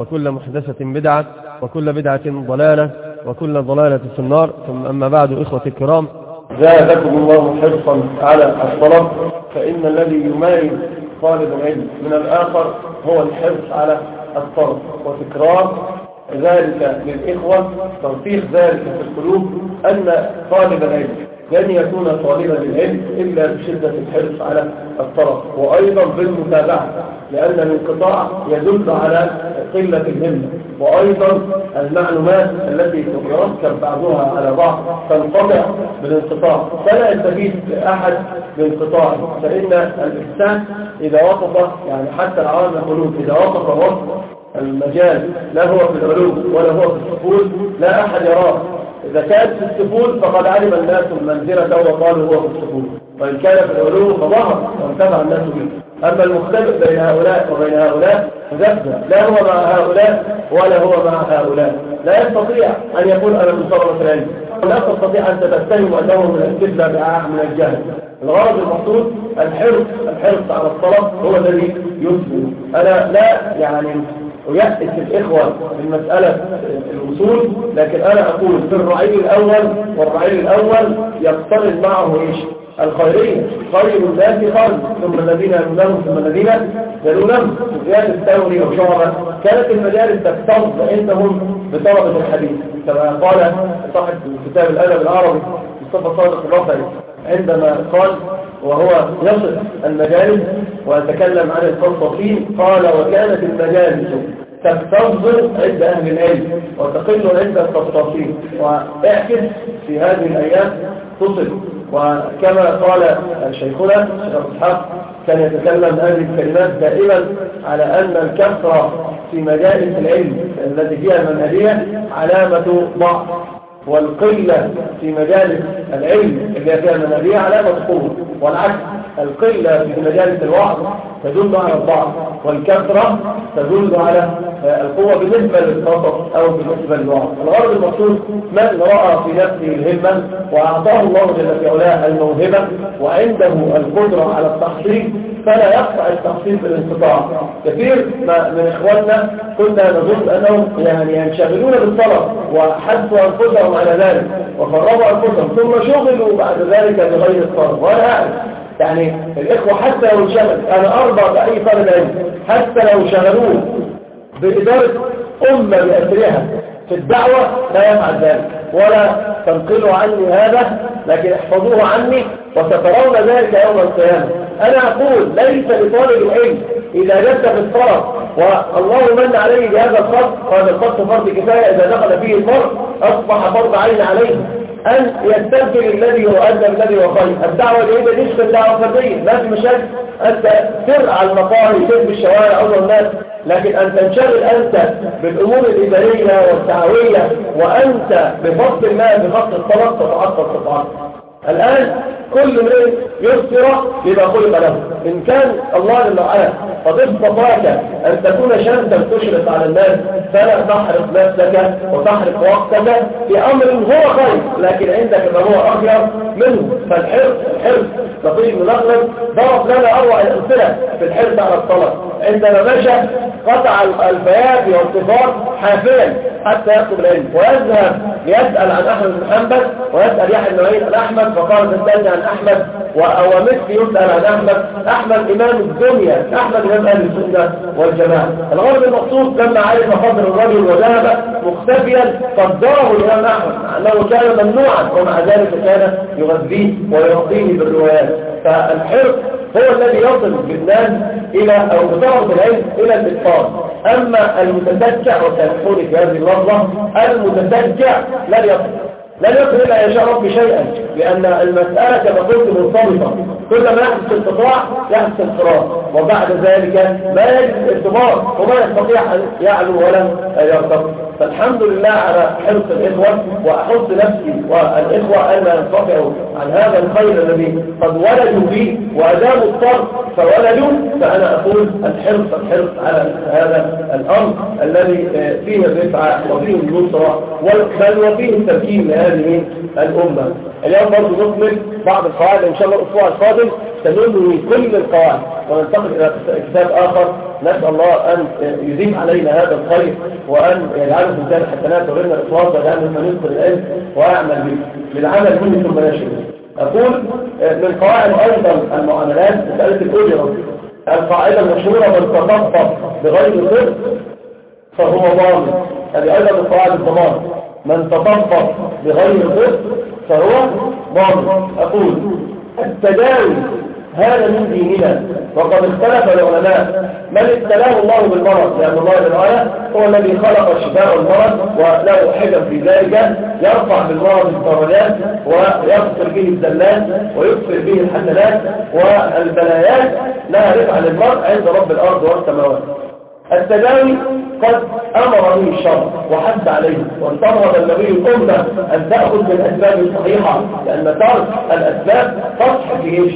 وكل محدثة بدعة وكل بدعة ضلالة وكل ضلالة في النار. ثم أما بعد إخوة الكرام. زادكم الله حرصا على الطلب فإن الذي يميز طالب العلم من الآخر هو الحرص على الطلب وتكرار ذلك للإخوة ترسيخ ذلك في القلوب أن طالب العلم لن يكون طالبا للعلم إلا بشدة الحرص على الطلب وأيضا بالمتابعة. لأن الانقطاع يدل على قلة الهمة. وأيضا المعلومات التي يركب بعضها على بعض تنقطع بالانقطاع. فلا يستفيد أحد بانقطاعه فإن الإنسان إذا وقف يعني حتى العالم يقولون إذا وقف وقف المجال لا هو في العلوم ولا هو في السفول لا أحد يراه. إذا كان في السفول فقد علم الناس المنزلة وقالوا هو في السفول وإن كان في العلوم فظهر وانتفع الناس به. أما المختلف بين هؤلاء وبين هؤلاء مذبذب لا هو مع هؤلاء ولا هو مع هؤلاء. لا يستطيع أن يقول أنا من طلبة العلم. لا تستطيع أن تتهم أنه من الكذبة من الجهل. الغرض المقصود الحرص. الحرص على الطلب هو الذي يثبت أنا لا يعني ويأتي الإخوة من مسألة الوصول لكن أنا أقول في الرعيل الأول والرعيل الأول يقترن معه إيش؟ الخيرين. خير الناس خير. ثم الذين يلونهم ثم الذين يلونهم سفيان الثوري وشعبة كانت المجالس تكتظ عندهم بطلبة الحديث. كما قال صاحب كتاب الأدب العربي مصطفى صادق الرفعي عندما قال وهو يصف المجالس ويتكلم عن الفلسفين قال وكانت المجالس تستفضل عند أهل العلم وتقل عند التفاصيل. واعكس في هذه الأيام تصل وكما قال شيخنا الشيخ إسحاق كان يتكلم هذه الكلمات دائما على أن الكثرة في مجالس العلم التي فيها المنهجية علامة ضعف والقلة في مجالس العلم اللي فيها المنهجية علامة قوة والعكس. القلة في مجالس الوعظ تدل على الضعف والكثرة تدل على القوة بالنسبة للخطر أو بالنسبة للوعظ. الغرض المقصود من رأى في نفسه الهمة وأعطاه الله جل في علاه الموهبة وعنده القدرة على التحصيل فلا يقطع التحصيل بالانقطاع. كثير من إخواننا كنا نظن أنهم يعني ينشغلون بالطلب وحثوا أنفسهم على ذلك وفرغوا أنفسهم ثم شغلوا بعد ذلك بغير الطلب. وأنا أعرف يعني الإخوة حتى لو انشغل أنا أرضى بأي طالب علم حتى لو شغلوه بإدارة أمة بأسرها في الدعوة لا يفعل ذلك ولا تنقلوا عني هذا لكن احفظوه عني وسترون ذلك يوم القيامة. أنا أقول ليس لطالب العلم إذا جد في الطلب والله من عليه بهذا الفرض قال الفرض فرض كفاية إذا دخل فيه المرء أصبح فرض عين عليه. أن يستبدل الذي هو أدنى الذي هو خير. الدعوة الجيدة دي في الدعوة الفردية. ما في مشاكل أنت سر على المقاهي سر بالشوارع أول الناس. لكن أن تنشغل أنت بالأمور الإدارية والدعوية وأنت بفضل الله بفضل الطلب تتعطل تتعطل الآن كل من يسر بما خلق له. إن كان الله جل وعلا قد اصطفاك أن تكون شمسا تشرق على الناس فلا تحرق نفسك وتحرق وقتك في أمر هو خير لكن عندك ما هو أخير منه فالحرص. الحرص لطيف ملغلب ضرب لنا أروع الأمثلة في الحرص على الطلب. عندما مشى قطع البيات والصفات حافيا حتى يطلب العلم. ويذهب ليسأل عن أحمد بن حنبل ويسأل يحيى بن عيد عن أحمد فقال تسألني عن أحمد. ومثل يسأل عن أحمد. أحمد إمام الدنيا أحمد إمام أهل السنة والجماعة. الغرض المقصود لما عرف فضل الرجل وذهب مختفيا قدره الإمام أحمد أنه كان ممنوعا ومع ذلك كان يغذيه ويعطيه بالروايات. فالحرص هو الذي يصل بالناس إلى أو بطلبة العلم إلى الإتقان أما المتسجع وسيقول في هذه اللحظة المتسجع لن يصل. لن يصل إلا يشاء ربي شيئا لأن المسألة كما قلت مرتبطة. كل ما يحدث انقطاع يحدث انقراض وبعد ذلك ما يجد ارتباط وما يستطيع أن يعلو ولا يرتبط فالحمد لله على حرص الإخوة وأحث نفسي والإخوة أن ينقطعوا عن هذا الخير الذي قد ولدوا به وأداموا الطرف فولدوا فأنا أقول الحرص الحرص على هذا الأمر الذي فيه الرفعة وفيه النصرة بل وفيه التمكين لهذه الأمة. اليوم برضه نكمل بعض القواعد إن شاء الله الأسبوع القادم. سننوي كل القواعد. وننتقل إلى كتاب آخر. نسأل الله أن يزيد علينا هذا الخير وأن يجعله في ميزان حسنات وغيرنا الإخلاص وجعلنا من يذكر العلم ويعمل به. للعمل منه ثم يشهد أقول من قواعد أيضا المعاملات مسألة الأجرة القاعدة المشهورة من تطفف بغير صدق فهو ضامن هذه أيضا من قواعد الضمان. من تطفف بغير صدق فهو ضامن أقول التداوي هذا من ديننا. وقد اختلف العلماء. من ابتلاه الله بالمرض لأن الله بالآية هو الذي خلق الشفاء والمرض وله حكم في ذلك. يرفع بالمرض الدرجات ويغفر به الزلات ويكفر به الحسنات والبلايات لا رفع للمرء عند رب الأرض والسماوات. التداوي قد أمر به الشرع وحد عليه وانتظر النبي الأمة أن تأخذ بالأسباب الصحيحة لأن ترك الأسباب فصح في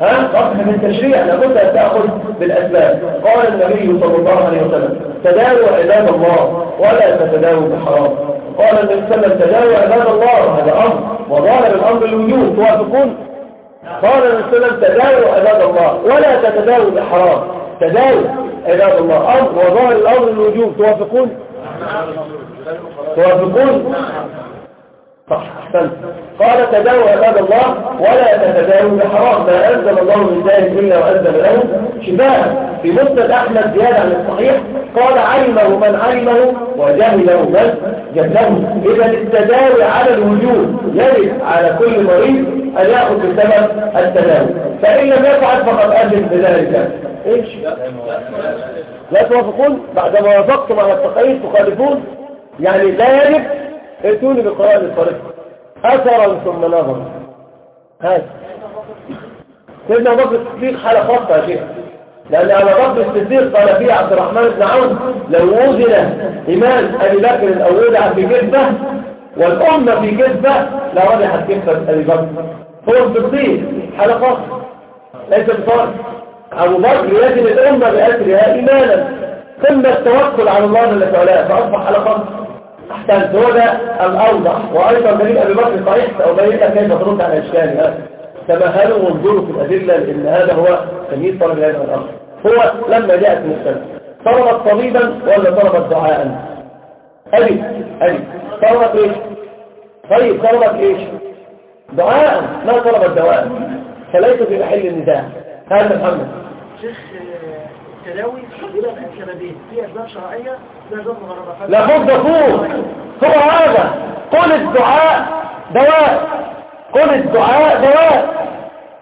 ها؟ قصد من التشريع لابد أن تأخذ بالأسباب. قال النبي صلى الله عليه وسلم تداووا عباد الله ولا تتداووا بحرام. قال النبي صلى الله عليه وسلم تداووا عباد الله هذا أمر. وظاهر الأمر الوجود توافقون؟ قال النبي صلى الله عليه وسلم تداووا عباد الله ولا تتداووا بحرام. تداووا عباد الله أمر. وظاهر الأمر الوجود توافقون؟ توافقون؟ صح أحسنت قال تداوى عباد الله ولا تتداووا بحرام ما أنزل الله من ذلك إلا وأنزل له شفاء. في مسند أحمد زيادة عن الصحيح قال علمه من علمه وجهله من جهله. إذا التداوي على الوجود يجب على كل مريض أن يأخذ بسبب التداوي. فإن لم يفعل فقد أجل بذلك. إيش؟ لا توافقون؟ بعدما وافقتم على التقييد تخالفون؟ يعني لا يجب ائتوني بقرآن الطريق أثرا ثم نظرا هذا سيدنا بكر الصديق حالة خاصة يا شيخ. لأن أبا بكر الصديق قال فيه عبد الرحمن بن عون لو وزن إيمان أبي بكر أو وضع في كذبة والأمة في كذبة لرجحت كذبة أبي بكر. هو الصديق حالة خاصة ليس بصالح أبو بكر يجب الأمة بأسرها إيمانا. ثم التوكل على الله جل وعلا فأصبح على خاصة أحسنت هو ده الأوضح. وأيضا دليل أبي بكر صحيح سأبين لك كيف ترد على الإشكال هذا تمهلوا وانظروا في الأدلة لأن هذا هو تمييز طلب العلم الأمر هو لما جاءت المسألة طلبت طبيبا ولا طلبت دعاء؟ أبي أبي. طلبت إيش؟ طيب طلبت إيش؟ دعاء ما طلبت دواء. فليس في محل النزاع هذا محمد. شيخ يبقى سببين في أسباب مغرضه لابد فوق. هو هذا. قل الدعاء دواء. قل الدعاء دواء.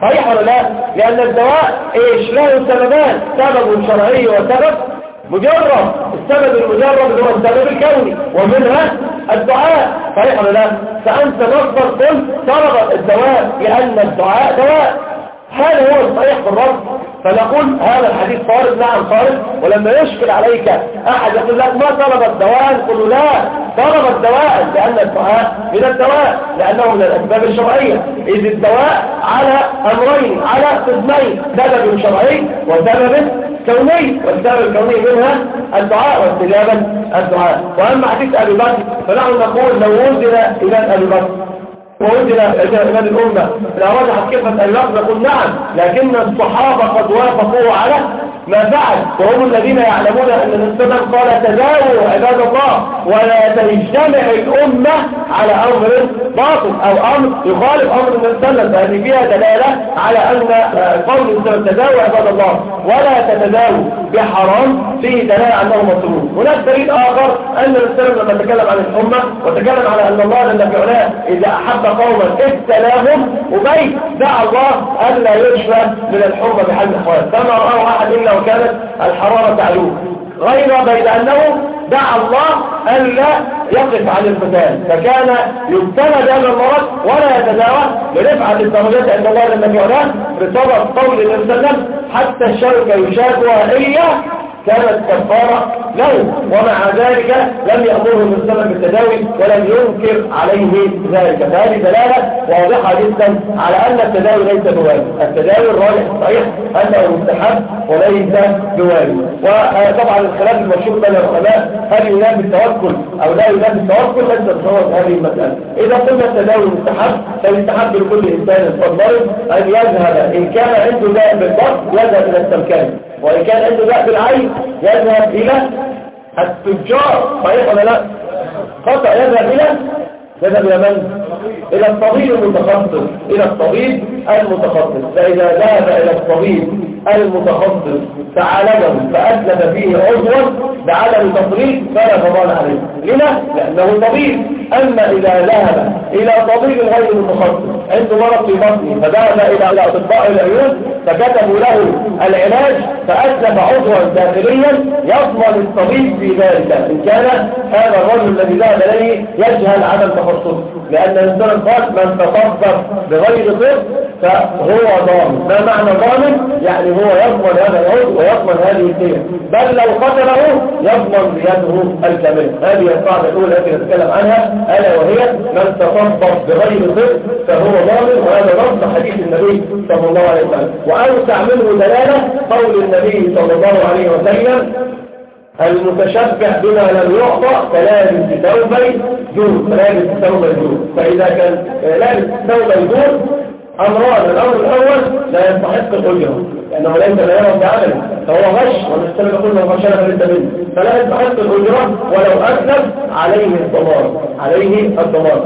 صحيح ولا لا؟ لأن الدواء إيش؟ له سببان. سبب شرعي وسبب مجرد. السبب المجرد هو السبب الكوني. ومنها الدعاء. صحيح ولا لا؟ فأنت نصدر قل طلب الدواء لأن الدعاء دواء. هذا هو الصحيح بالرب فنقول هذا الحديث صارف نعم صارف ولما يشكل عليك أحد يقول لك ما طلب الدواء؟ له لا طلب الدواء لأن الدعاء من الدواء لأنه من الأسباب الشرعية. إذ الدواء على أمرين على قسمين سبب شرعي وسبب كوني. والسبب الكوني منها الدعاء واستجابة الدعاء. وأما حديث أبي بكر فنحن نقول لو وزن إلى أبي بكر. ووجد إمام الأمة لا رجحت كيفة اللفظ نقول نعم لكن الصحابة قد وافقوا على ما فعل. وهم الذين يعلمون أن السلام قال تداووا عباد الله ولا تجتمع الأمة على أمر باطل أو أمر يخالف أمر النبي صلى فهذه فيها دلالة على أن قول الإنسان تداوي عباد الله ولا تتداوي بحرام. فيه دلالة أنه مطلوب هناك دليل آخر أن الإنسان لما تكلم عن الأمة وتكلم على أن الله في علاه إذا أحب قوما ابتلاهم وبيت دعا الله ألا يشفى من الحرمة بحال الأحوال فما رأى أحد إلا وكانت الحرارة تعلوه. غير بيد أنه دعا الله ألا يقف عن القتال فكان يبتلى بهذا المرض ولا يتداوى برفعة الدرجات عند الله لما كان بسبب قول النبي حتى الشوكة يشاكها إياه. كانت كفارة له ومع ذلك لم يأمره من سبب التداوي ولم ينكر عليه ذلك. فهذه دلالة واضحة جدا على أن التداوي ليس بواجب. التداوي الراجح الصحيح أنه مستحب وليس بواجب. وطبعا الخلاف المشهور بين العلماء هل ينافي التوكل أو لا ينافي التوكل ليس تصور هذه المسألة. إذا قلنا التداوي مستحب فيستحب لكل إنسان فضل أن يذهب إن كان عنده داء بالضبط يذهب إلى السمكان وإن كان عنده داء بالعين يذهب إلى التجار. صحيح ولا لا؟ خطأ يذهب إلى يذهب إلى من؟ إلى الطبيب المتخصص. إلى الطبيب المتخصص. فإذا ذهب إلى الطبيب المتخصص فعالجه فأسلم فيه عضوا بعدم تفريط فلا ضمان عليه. لما؟ لأنه طبيب. أما إذا ذهب إلى طبيب غير متخصص عنده مرض في بطنه فذهب إلى أطباء العيون فكتبوا له العلاج فأسلم عضوا داخليا يضمن الطبيب في ذلك. إن كان هذا الرجل الذي ذهب إليه يجهل عدم تخصصه لأن الإنسان قال من تصدق بغير طب فهو ضامن ما معنى ضامن؟ يعني هو يضمن هذا العضو ويضمن هذه الدية. بل لو قتله يضمن بيده الكامل هذه القاعدة الأولى التي نتكلم عنها. ألا وهي من تصدق بغير طب فهو ضامن وهذا نص حديث النبي صلى الله عليه وسلم. وأوسع منه دلالة قول النبي صلى الله عليه وسلم المتشبع بما لم يعطى كلابس ثوبي جود كلابس ثوب الجود فإذا كان لابس ثوب الجود أمران الأمر الأول لا يستحق الأجرة لأنه ليس لا يرى فهو غش ونستمع كل غشنا فليس منه فلا يستحق الأجرة ولو أسلم عليه الضمان عليه الضمان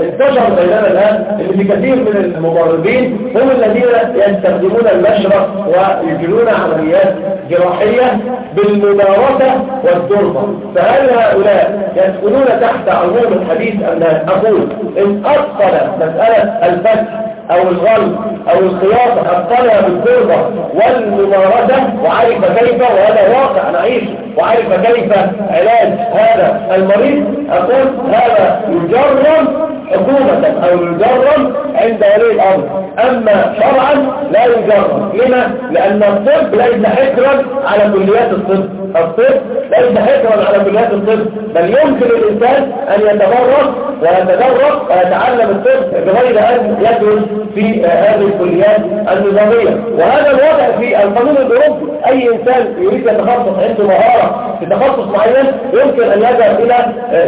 انتشر بيننا الآن إن في كثير من المضاربين هم الذين يستخدمون المشرق ويجرون عمليات جراحية بالمدارسة والضربة. فهل هؤلاء يدخلون تحت عموم الحديث أن أقول إن أدخل مسألة الفتح أو الغلب أو الخياطة اطلع بالقربة والممارسة وعرف كيف وهذا واقع نعيش وعرف كيف علاج هذا المريض. أقول هذا يجرم حكومة أو يجرم عند ولي الأمر. أما شرعا لا يجرم. لما؟ لأن الطب ليس حكرا على كليات الطب. الطب ليس حكرا على كليات الطب. بل يمكن الإنسان أن يتبرك ويتدرب ويتعلم الطب بغير أن يدرس في هذه الكليات النظامية. وهذا الوضع في القانون الأوروبي. أي إنسان يريد يتخصص عنده مهارة في تخصص معين يمكن أن يذهب إلى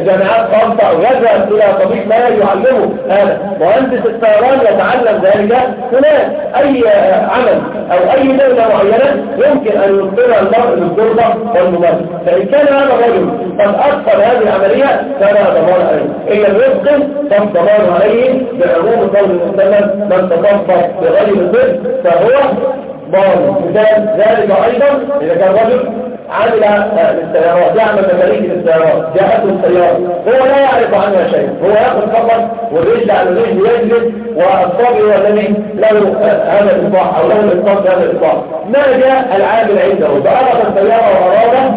جامعات خاصة أو يذهب إلى طبيب ما يعلمه هذا مهندس الطيران يتعلم ذلك هناك. أي عمل أو أي دولة معينة يمكن أن يصدرها المرء للجربة والممارسة. فإن كان هذا الرجل قد أدخل هذه العملية فلا ضمان عليه. إن لم يتقن فالضمان عليه بعموم قول المسلم من تصفى بغير الطب فهو ضامن. مثال ذلك أيضا إذا كان رجل عمل للسيارات يعمل مكانيك للسيارات جاءته السيارة هو لا يعرف عنها شيء. هو يأخذ فقط والرجل على الرجل يجلس والصبي هو الذي له هذا الإصلاح أو له الإصلاح بهذا الإصلاح ما جاء العامل عنده؟ فأخذ السيارة وأراد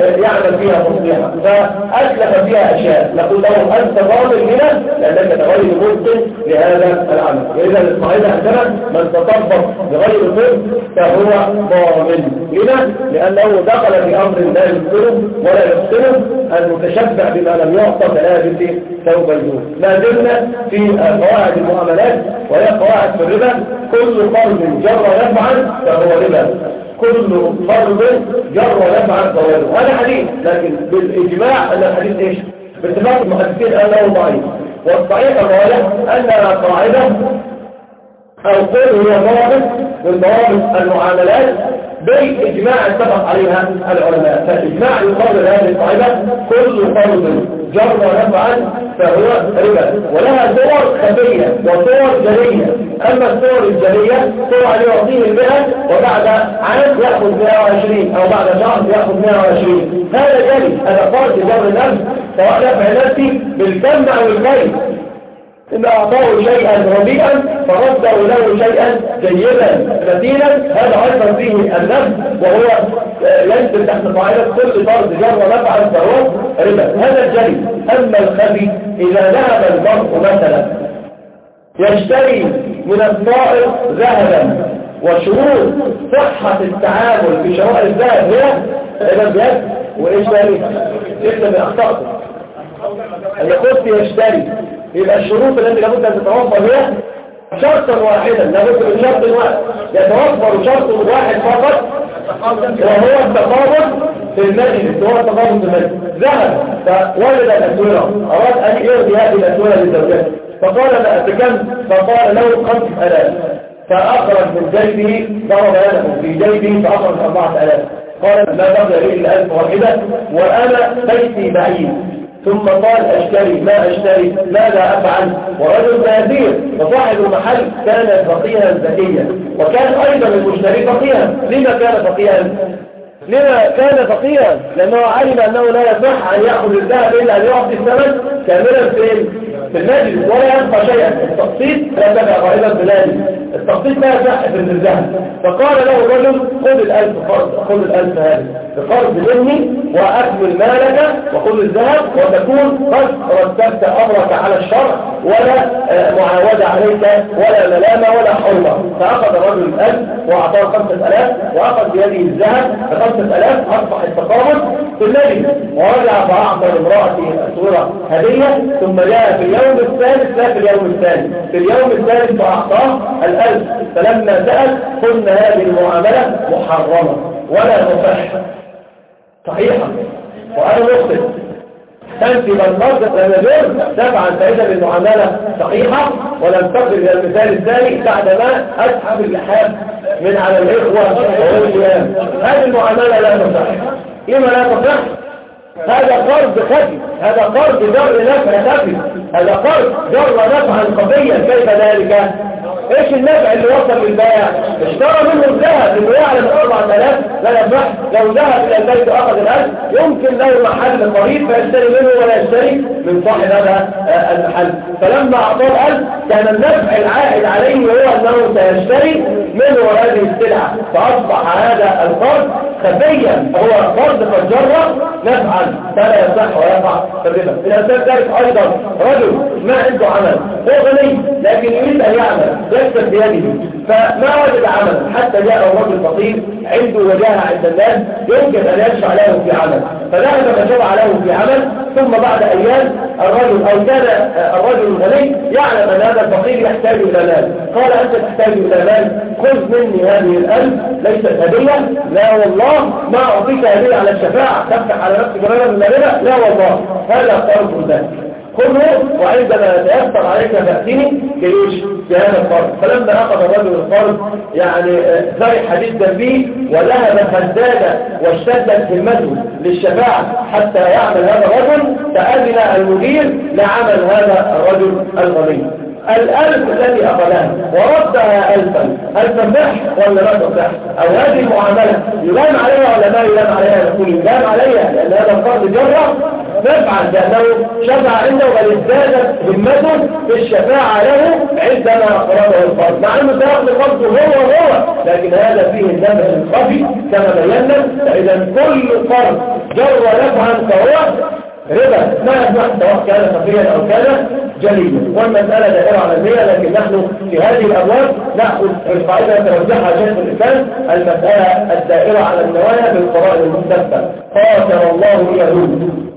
يعمل فيها تصليحا فأسلف فيها أشياء. نقول له أنت ضامن هنا؟ لأنك غير ممكن لهذا العمل. وإذا القاعدة عندنا من تطبق بغير طب فهو ضامن. لما؟ لأنه دخل في أمر لا يبطله ولا يبطله المتشبع بما لم يعطى فلابس ثوب الجود. ما زلنا في قواعد المعاملات وهي قواعد في الربا. كل قرض جر يفعل فهو ربا. كل فرض جر ونفع فوائده هذا حديث. لكن بالإجماع أن الحديث إيش؟ باتفاق المحدثين أنه ضعيف. والصحيح الرواية أن قاعدة أو قول هي ضابط من ضوابط المعاملات بالإجماع اتفق عليها العلماء. فالإجماع يقرر هذه القاعدة كل فرض جر ونفعا فهو ربا. ولها صور خفية وصور جلية. أما الصور الجلية صور يعطيه البيع وبعد عام يأخذ 120 أو بعد شهر يأخذ 120 هذا جلي هذا فرض جر النفس سواء نفع نفسي بالكم أو الكيل إن أعطاه شيئا رديئا فرده له شيئا جيدا متينا هذا أيضا فيه النفس وهو ينزل تحت قاعدة كل فرد جر ونفعل فهو ربا. هذا الجري. أما الخبي إذا ذهب المرء مثلا يشتري من الطائر ذهبا وشروط صحة التعامل في شراء الذهب هي إذا بيد وإيش ذلك؟ إذا بأخطأته يقول يشتري. يبقى الشروط التي لابد أن تتوفر هي شرطا واحدا. لابد من شرط واحد. يتوفر شرط واحد فقط وهو التقابل في المجلس هو التقابل في المجلس ذهب فولد الأسورة أراد أن يرضي هذه الأسورة لزوجته فقال لا بكم فقال له خمس ألاف. فأخرج من جيبه ضرب يده في جيبه فأخرج أربعة ألاف. قال ما بقي إلا ألف واحدة وأنا بيتي بعيد. ثم قال أشتري ما أشتري ماذا أفعل؟ ورجل كثير وصاحب المحل كان فقيها ذكيا وكان أيضا المشتري فقيها. لما كان فقيها؟ لما كان فقيها؟ لأنه علم أنه لا يصح أن يأخذ الذهب إلا ان يعطي الثمن كاملا في في المجلس ولا يبقى شيئا. التقسيط لا تبع غالبا بلادي. التقسيط لا يصح في الذهب فقال له الرجل خذ الألف فرض خذ الألف هذه. بقرض مني وأكمل مالك وخذ الذهب وتكون قد رتبت أمرك على الشرع ولا آه، معاودة عليك ولا ملامة ولا حرمة. فأخذ الرجل الألف وأعطاه خمسة ألاف وأخذ بيده الذهب بخمسة ألاف أصبح التقابل في الليل ورجع فأعطى لامرأته الصورة هدية ثم جاء في اليوم الثالث لا في اليوم الثاني. في اليوم الثالث فأعطاه الألف. فلما سأل قلنا هذه المعاملة محرمة ولا تصح صحيحة. وأنا مخطئ تنفي بالفرض لم يجوز تفعل فإذا المعاملة صحيحة ولم تصل إلى المثال الثاني بعدما أسحب اللحاف من على الإخوة والقيام هذه المعاملة لا تصح لما لا تصح هذا قرض خفي هذا قرض جر نفع خفي هذا قرض جر نفعا خفيا كيف ذلك. إيش النفع اللي وصل للبائع اشترى منه الذهب انه يعلم 4000 لا يصح. لو ذهب إلى البيت وأخذ الألف يمكن له محل قريب فيشتري منه ولا يشتري من صاحب هذا آه، المحل. فلما أعطاه الألف كان النفع العائد عليه هو أنه سيشتري منه هذه السلعة. فأصبح هذا القرض خفيا هو قرض قد جرى نفعا فلا يصح ويقع الربا. الانسان ذلك أيضا رجل ما عنده عمل هو غني لكن يريد أن يعمل. يكسب بيده. فما وجد عمل حتى جاء الرجل فقير عنده وجاهة عند الناس يمكن أن يشفع له في عمل. فذهب فشفع له في عمل ثم بعد أيام الرجل أو كان الرجل الغني يعلم أن هذا الفقير يحتاج إلى مال. قال أنت تحتاج إلى مال؟ خذ مني هذه الألف ليست هدية. لا والله ما أعطيك هديه على الشفاعة. تفتح على نفسك رجل من لا والله هذا قرض ذلك. خذه وعندما يتيسر عليك فأتني جيش بهذا الفرض. فلما أخذ الرجل الفرض يعني فرح جدا به ولهب فازداد واشتدت همته للشفاعة حتى يعمل هذا الرجل فأذن المدير لعمل هذا الرجل الغني. الألف الذي أخذها وردها ألفا. ألفا بح ولا لا تصح أو هذه المعاملة يلام عليها ولا ما يلام عليها؟ يقول يلام عليها لأن هذا الفرد جرة نفعل لأنه شفع عنده بل ازدادت همته في الشفاعة له عندما أقربه الفرد مع أنه سيأخذ فرده هو هو لكن هذا فيه النفس الخفي كما بينا. فإذا كل فرد جر نفعا فهو ربا. ما يسمح سواء كان خفيا أو كان جليا والمسألة دائرة على المية لكن نحن في هذه الأبواب نأخذ القاعدة توزعها شيخ الإنسان المسألة الدائرة على النوايا بالقرآن المستقبل. قاتل الله اليهود.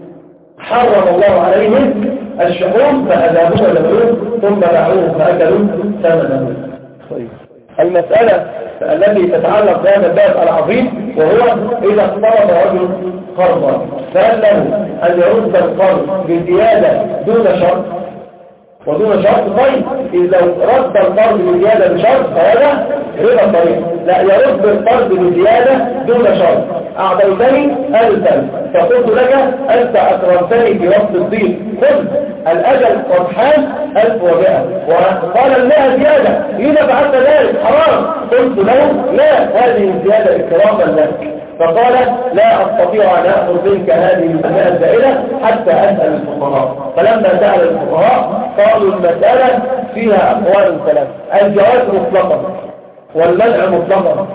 حرم الله عليهم الشحوم فأذابوه اليهود ثم باعوه فأكلوا ثمنه. طيب. المسألة التي تتعلق بهذا الباب العظيم وهو إذا اقترض رجل قرضا فهل له أن يرد القرض بزيادة دون شرط؟ ودون شرط طيب إذا رد القرض بزيادة بشرط فهذا ربا الطريق لا يرد القرض بزيادة دون شرط. أعطيتني ألفا فقلت لك أنت أكرمتني في وقت الضيق خذ الأجل قد ألف ومئة وقال المئة زيادة. إذا فعلت ذلك؟ حرام. قلت له لا هذه الزيادة إكراما لك. فقال لا أستطيع أن أخذ منك هذه المسألة الزائدة حتى أسأل الفقراء. فلما سأل الفقراء قالوا المسألة فيها أقوال ثلاثة الجواز مطلقا والمنع مطلقا.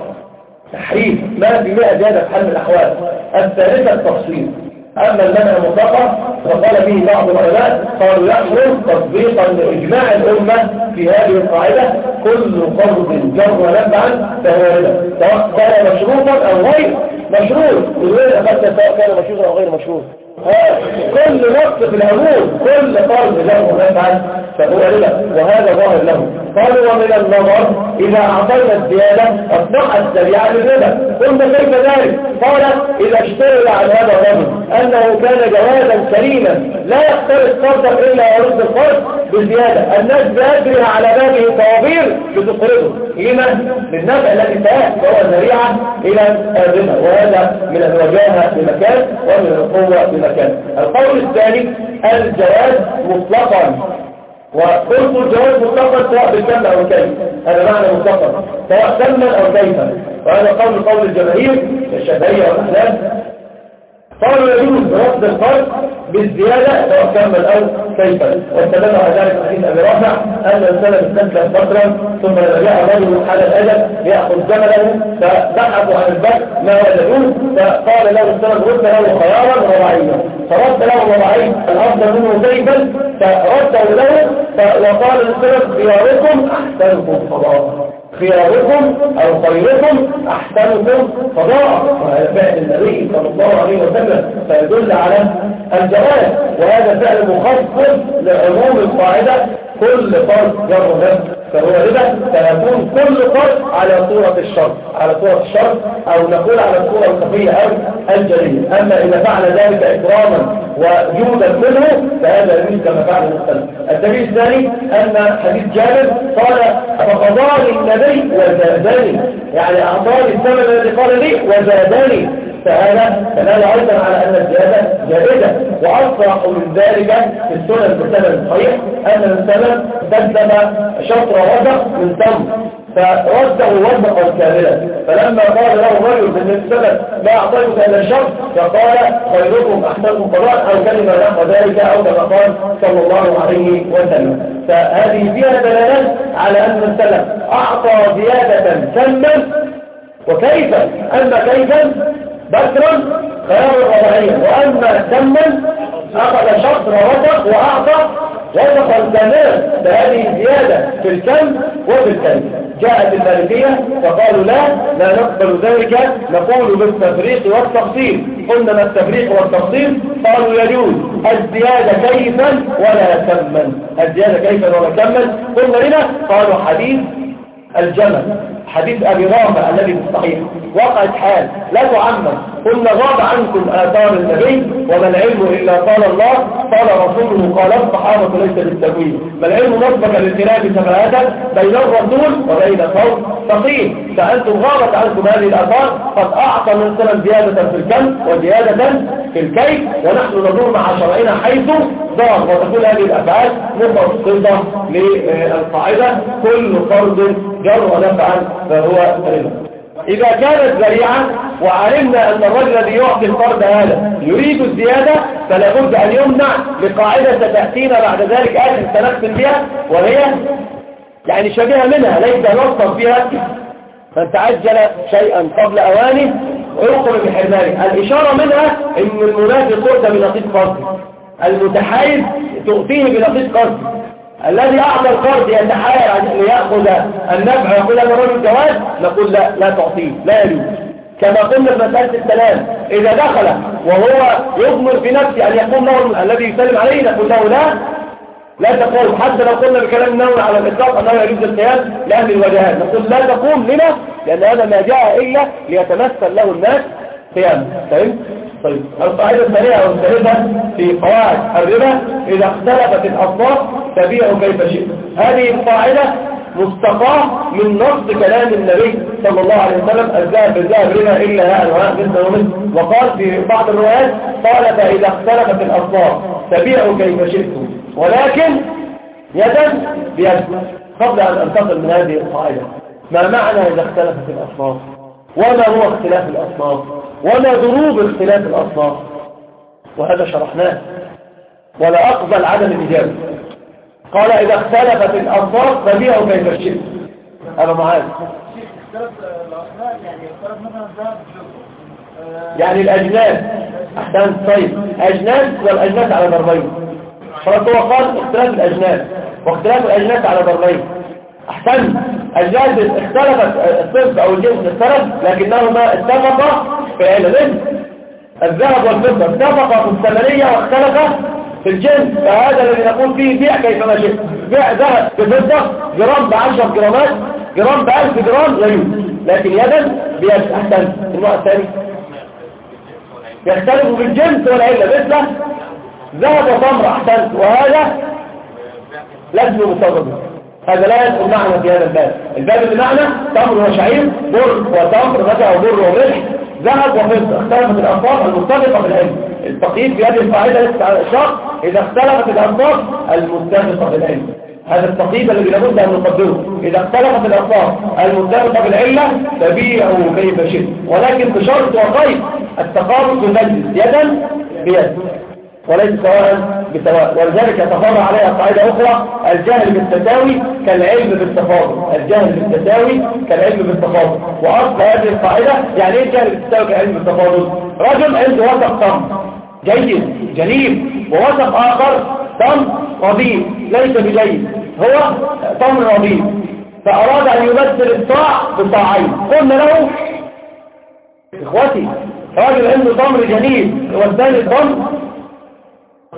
تحريم ما في مئة زيادة في حل الأحوال. الثالثة التفصيل. أما المنع مطلقا فقال به بعض العلماء قالوا يحرم تطبيقا لإجماع الأمة في هذه القاعدة. كل قرض جر ونبعا فهو ربا. سواء كان مشروطا أو غير مشروط. وغير أخذت سواء كان مشروطا أو غير مشروط. كل نقص في العمود كل قرض له نفعا فهو ربا وهذا ظاهر له. قالوا ومن النظر إذا أعطينا الزيادة أصبحت سريعة للربا. قلنا كيف ذلك؟ قال إذا اشتري عن هذا الرجل أنه كان جوازا كريما لا يختلف قرضا إلا يرد القرض بزيادة الناس بيجري على بابه طوابير بتقرضه لما؟ للنفع الذي سيأت فهو ذريعة إلى الربا. وهذا من الوجاهة بمكان ومن القوة بمكان القول الثاني الجواز مطلقا. وقلت الجواز مطلقا سواء بالكم أو كيف هذا معنى مطلقا. سواء كما أو كيفا. وهذا قول قول الجماهير. الشافعية والأحلام قالوا يجوز رفض الفرق بالزيادة سواء كمل أو كيفا واستدل على ذلك حديث أبي رافع أن الإنسان استسلم فترا ثم رجع رجل حال الأجل يأخذ جمله فبحثوا عن البحث ما وجدوه فقال له السلام رد له خيارا رباعيا فرد له رباعين الأفضل منه كيفا فرده له وقال السلام خياركم أحسنكم فضاء خياركم أو خيركم أحسنكم قضاء. وهذا فعل النبي صلى الله عليه وسلم. فيدل على الجواز. وهذا فعل مخصص لعموم القاعدة. كل فرد جر نفس فهو ربا فيكون كل قرض على صورة الشرط على صورة الشرط أو نقول على الصورة الخفية أو الجلية أما إذا فعل ذلك إكراما وجودا منه فهذا يجوز كما فعل المختلف الدليل الثاني أن حديث جابر قال فقضاني النبي وزادني. يعني أعطاني الثمن الذي قال لي وزادني. فهذا دلال أيضا على أن الزيادة جائزة. وأصرح من ذلك في السنن بالسنن الصحيح أن السنن قدم شطر وزق من تم فرده وزقا كاملا. فلما قال له الرجل السنن لا أعطيك إلا الشر فقال خيركم أحسنكم قضاء أو كلمة نحو ذلك أو كما قال صلى الله عليه وسلم. فهذه فيها دلالات على أن السلف أعطى زيادة سما وكيف؟ أما كيفا بكرا خيار الرباعية وأما سما أخذ شطر ووثق وأعطى وثق الكمال بهذه زيادة في الكم وفي الكم جاءت المالكية فقالوا لا لا نقبل ذلك نقول بالتفريق والتفصيل. قلنا ما التفريق والتفصيل؟ قالوا يجوز. الزيادة كيفا ولا كما الزيادة كيفا ولا كما قلنا لنا قالوا حديث الجمل. حديث أبي رافع الذي في الصحيح. وقعت حال لا تعمم. قلنا غاب عنكم آثار النبي وما العلم إلا قال الله قال رسوله قال الصحابة ليس بالتكوين ما العلم نصبك للخلاف سفاهة بين الرسول وبين صوت ثقيل فأنتم غابت عنكم هذه الآثار قد أعطى من سنة زيادة في الكم وزيادة في الكيف ونحن ندور مع شرعنا حيث ضار وتكون هذه الأفعال مبسطة للقاعدة. كل فرض جر ونفعا فهو ربا إذا كانت ذريعة وعلمنا أن الرجل الذي يعطي القرض هذا يريد الزيادة فلا بد أن يمنع بقاعدة ستأتينا بعد ذلك آخر سنختم بها وهي يعني شبيهة منها ليس نصا فيها من شيئا قبل أوانه ويقوم بحرمانه. الإشارة منها أن المنافق قرد بنقيط قرض المتحيز تؤتيه بنقيط قرض الذي أعطى القرض يتحايل ليأخذ النفع ويقول أنا رجل جواز نقول لا لا تعطيه لا يجوز. كما قلنا في مسألة السلام إذا دخل وهو يضمر في نفسه أن يقول له الذي يسلم عليه نقول له لا. لا تقول حتى لو قلنا بكلام النووي على الإطلاق أنه يجوز القيام لأهل الوجهات. نقول لا تقوم لما لأن هذا ما جاء إلا ليتمثل له الناس قيام فهمت؟ طيب القاعدة الثانية أو الثالثة في قواعد الربا إذا اختلفت الأصناف تبيع كيف شئت. هذه القاعدة مستقاة من نص كلام النبي صلى الله عليه وسلم الذهب بالذهب ربا إلا ها أنواع مثل ومثل. وقال في بعض الروايات قال فإذا اختلفت الأصناف تبيعوا كيف شئتم ولكن يدا بيد. قبل أن أنتقل من هذه القاعدة ما معنى إذا اختلفت الأصناف؟ وما هو اختلاف الأصناف؟ وما ضروب اختلاف الأصناف. وهذا شرحناه. ولا أقبل عدم الإجابة. قال إذا اختلفت الأصناف فبيعوا كيف الشرك هذا معاذ. يعني الأجناس أحسن طيب. أجناس والأجناس على ضربين. فهو قال اختلاف الأجناس واختلاف الأجناس على ضربين. أحسن. أجناس اختلفت الصنف أو الجنس اختلف لكنهما اتفقا في علم الذهب والفضة اتفقا في الثمنية واختلفا في الجنس فهذا الذي نقول فيه بيع كيفما شئت. بيع ذهب بفضة جرام بعشر جرامات جرام بألف جرام لا يوجد. لكن يدا بيد أحسن. النوع الثاني يختلف في الجنس والعلة مثل ذهب وتمر أحسن. وهذا لازم مصرف هذا لا يدخل معنا في هذا الباب. الباب اللي معنا تمر وشعير بر وتمر مثلا أو بر وملح ذهب وفضة. اختلفت الأنصاف المتفقة في العلم. التقييد في هذه القاعدة الشرط إذا اختلفت الأنصاف المتفقة في العلم. هذا التقييد الذي لابد أن نقدره. إذا اختلفت الأنصاف المتفقة في العلة فبيعوا كيف شئت. ولكن بشرط وقيد التقابل تنجز يدا بيد. وليس سواء بسواء ولذلك يتفرع عليها قاعدة أخرى الجهل بالتساوي كالعلم بالتفاضل الجهل بالتساوي كالعلم بالتفاضل وأصل هذه القاعدة يعني إيه الجهل بالتساوي كالعلم بالتفاضل رجل عنده وثق تم جيد جليل ووثق آخر تم رضيء ليس بجيد هو تمر رضيء فأراد أن يبدل الطاع بطاعين قلنا له إخوتي راجل عنده تمر جميل والثاني التمر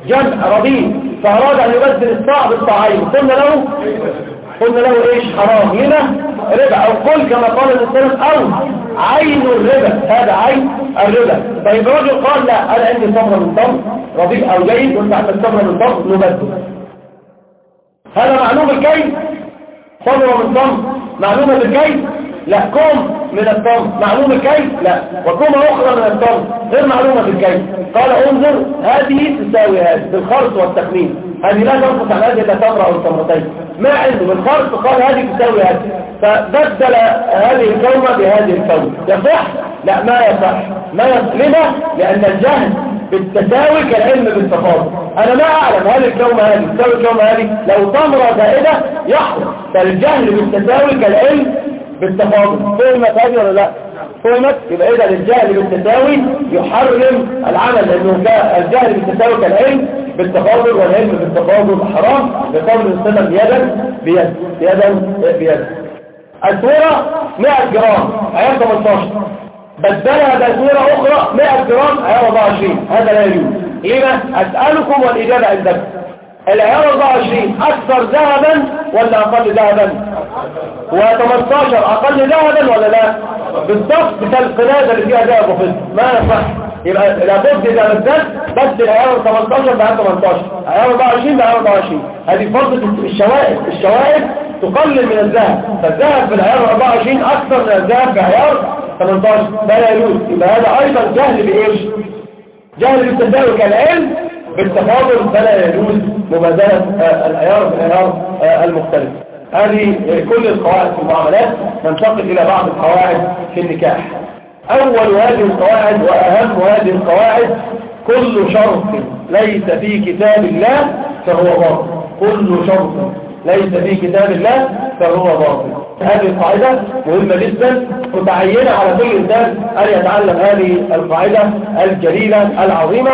جمع رضيع فأراد أن يبدل الصاع بالصاعين. قلنا له قلنا له إيش حرام هنا؟ ربا. أو قل كما قال الإسلام أو عين الربا. هذا عين الربا. طيب الرجل قال لا أنا عندي صبر من طب رضيع أو جيد وأنت عندك صبر من طب نبدل. هذا معلوم الكيد؟ صبر من طب معلومة الكيد؟ لا كوم من الطم معلوم الكيد لا. وكومة أخرى من الطم غير معلومة بالكيد قال انظر هذه تساوي هذه بالخرص والتخمين. هذه لا تنقص عن هذه تمرة أو تمرتين ما عنده؟ بالخرص قال هذه تساوي هذه. فبدل هذه الكومة بهذه الكومة يصح؟ لا ما يصح. ما يصح لما؟ لأن الجهل بالتساوي كالعلم بالتفاضل أنا ما أعلم هل الكومة هذه تساوي الكومة هذه. لو تمرة زائدة يحصل فالجهل بالتساوي كالعلم بالتفاضل. فهمت هذه ولا لا؟ فهمت يبقى إذا الجهل بالتساوي يحرم العمل لأنه الجهل بالتساوي كالعلم بالتفاضل والعلم بالتفاضل حرام. بقول السنة بيدا بيد بيدا بيد. الصورة 100 جرام عيار 18 بدلها بصورة أخرى 100 جرام عيار 24 هذا لا يجوز. لما أسألكم والإجابة عندكم العيار 24 أكثر ذهبا ولا أقل ذهبا؟ و18 أقل ذهبا ولا لا؟ بالضبط بتاع القنادة اللي فيها ذهب وفضة ما يصح. يبقى لابد إذا بالذات بس العيار 18 بعيار 18 عيار 24 بعيار 24 هذه فضة الشوائب. الشوائب تقلل من الذهب. فالذهب في العيار 24 أكثر من الذهب في عيار 18 ده لا يجوز. يبقى هذا أيضا جهل بإيش؟ جهل بالتساوي كالعلم بالتفاضل فلا يجوز مبادلة العيار بالعيار المختلف هذه كل القواعد في المعاملات ننتقل إلى بعض القواعد في النكاح. أول هذه القواعد وأهم هذه القواعد كل شرط ليس في كتاب الله فهو باطل. كل شرط ليس في كتاب الله فهو باطل. هذه القاعدة مهمة جدا متعينة على كل إنسان أن يتعلم هذه القاعدة الجليلة العظيمة.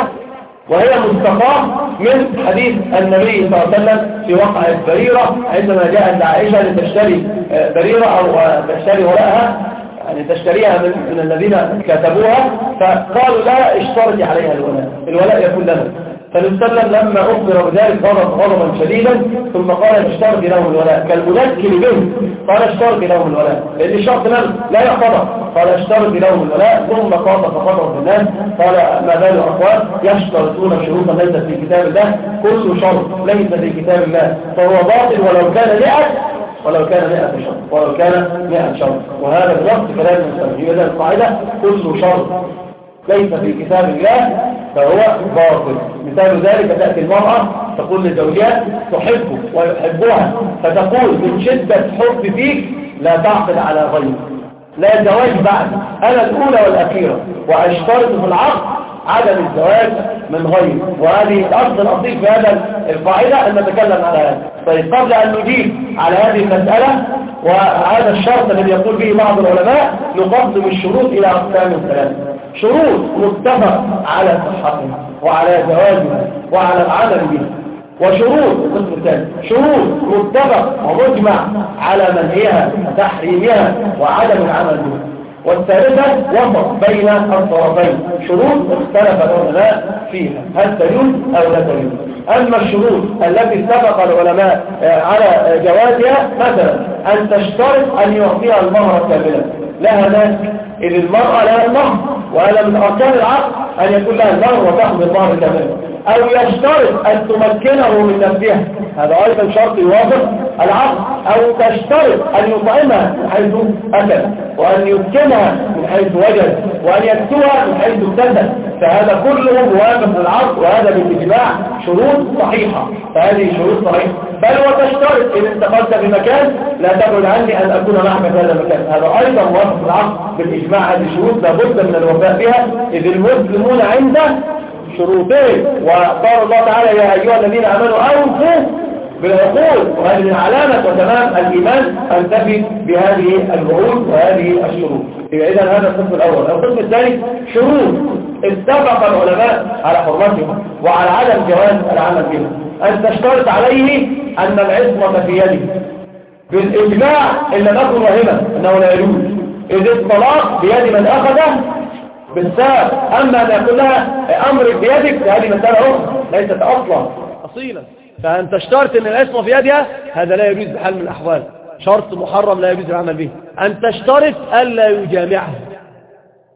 وهي مستقاة من حديث النبي صلى الله عليه وسلم في وقعة بريرة عندما جاءت عائشة لتشتري بريرة أو تشتري وراءها يعني تشتريها من, من الذين كتبوها فقالوا لا اشترطي عليها الولاء الولاء يكون لنا. فالنبي صلى الله عليه وسلم لما أخبر بذلك غضب غضبا شديدا ثم قال اشترط لهم الولاء. كالمذكر به. قال اشترط لهم الولاء. لأن الشرط لا يعتبر قال اشترط لهم الولاء. ثم قال فقطعوا الناس. قال ما بال أخوان يشترطون شروطا ليست في كتاب الله. كل شرط ليس في كتاب الله. فهو باطل ولو كان 100 ولو كان 100 شرط. ولو كان 100 شرط. وهذا بنص كلام المسلمين هذه القاعدة كل شرط ليس في كتاب الله فهو باطل. مثال ذلك تأتي المرأة تقول لزوجها تحبه ويحبها. فتقول من شدة حب فيك لا تعقد على غيرك لا زواج بعد. أنا الأولى والأخيرة. وأشترط في العقد عدم الزواج من غير وهذه الأصل الأصيل في هذا القاعدة أن نتكلم على هذا. طيب قبل أن نجيب على هذه المسألة وهذا الشرط الذي يقول به بعض العلماء نقدم الشروط إلى أقسام ثلاثة شروط متفق على صحتها وعلى زواجها وعلى العمل بها وشروط القسم الثاني شروط متفق ومجمع على منهيها وتحريمها وعدم العمل بها. والثالثة وسط بين الطرفين. شروط اختلف العلماء فيها. هل تجوز أو لا تجوز؟ أما الشروط التي اتفق العلماء آه، على جوازها مثلا أن تشترط أن يعطيها المهر كاملا لها ناس إذ المرأة لها المهر وهذا من أركان العقد أن يكون لها المهر وتأخذ المهر كاملا أو يشترط أن تمكنه من نفسها هذا أيضا شرط يوافق العقد أو تشترط أن يطعمها حيث أكل وأن يسكنها من حيث وجد وأن يكسوها من حيث اكتسب. فهذا كله موافق للعقد وهذا بالإجماع شروط صحيحة. فهذه شروط صحيحة. بل وتشترط إن انتقلت في مكان لا تبعد عني أن أكون معك في هذا المكان. هذا أيضا موافق للعقد بالإجماع. هذه الشروط لابد من الوفاء بها. إذ المسلمون عنده شروطين. وقال الله تعالى يا أيها الذين آمنوا أوفوا بالعقول وهذه علامة وتمام الإيمان أن تفي بهذه الوعود وهذه الشروط. إذا هذا القسم الأول. القسم الثاني شروط اتفق العلماء على حرمتها وعلى عدم جواز العمل بها. أن تشترط عليه أن العصمة في يده. بالإجماع لم أكن واهما أنه لا يجوز. إذ الطلاق بيد من أخذه بالسبب أما أن يكون لها أمر بيدك فهذه مسألة أخرى ليست أصلا. أصيلا. فأن تشترط أن العصمة في يدها هذا لا يجوز بحال من الأحوال. شرط محرم لا يجوز العمل به. أن تشترط ألا يجامعها.